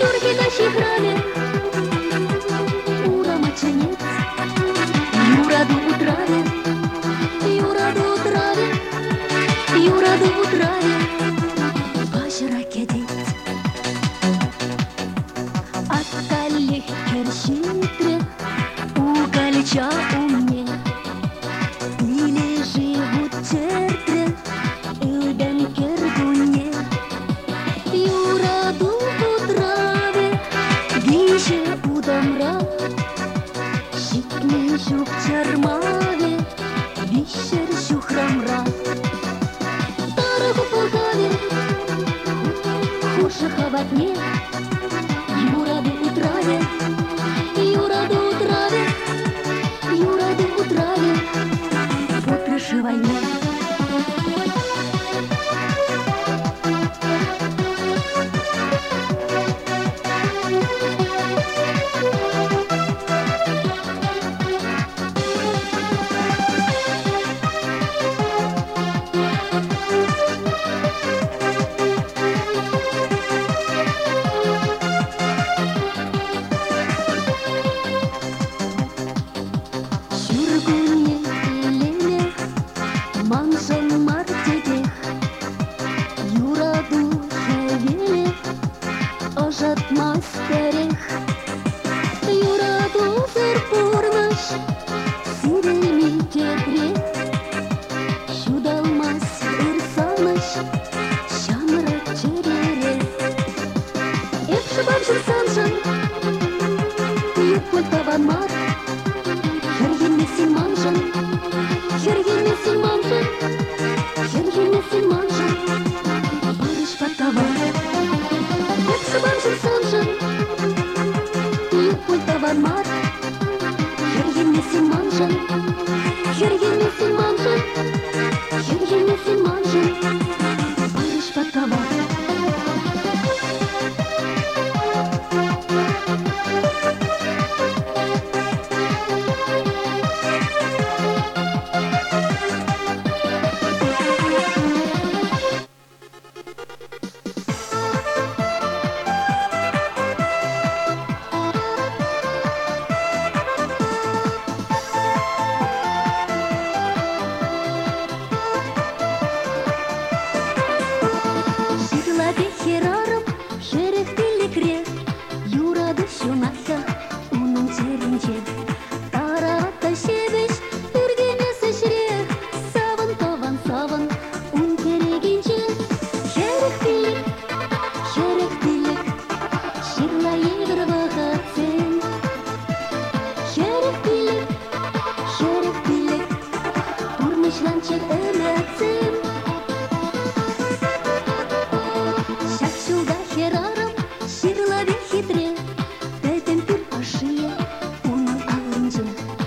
șorchi ca și hrane Хуже хавать нет 行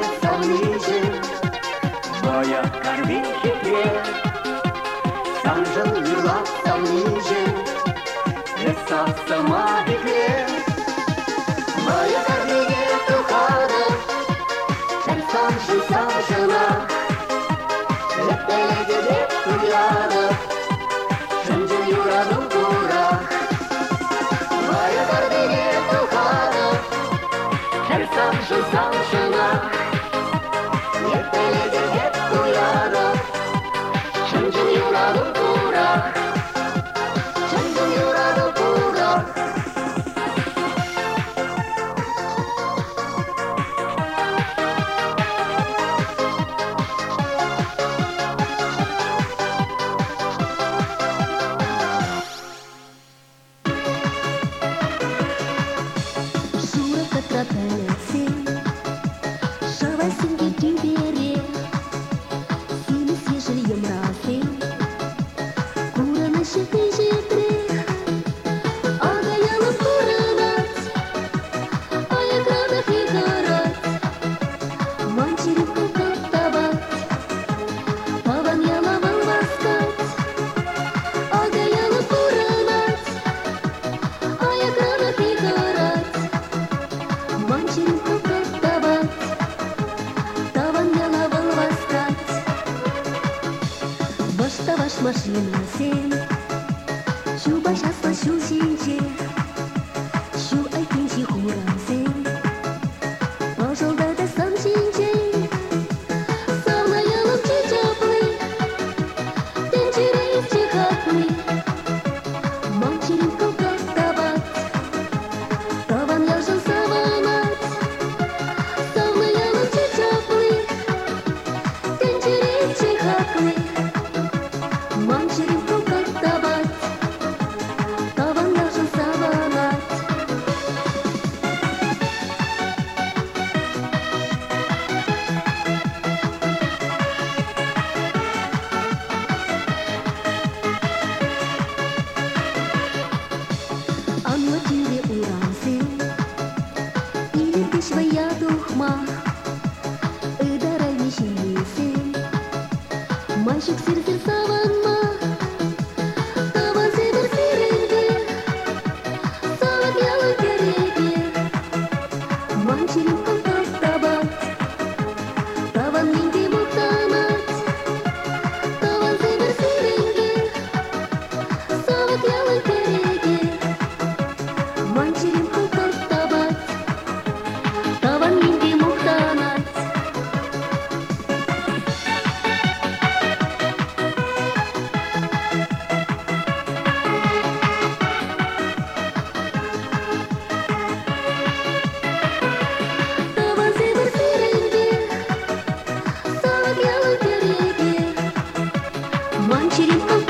family, family. manchirin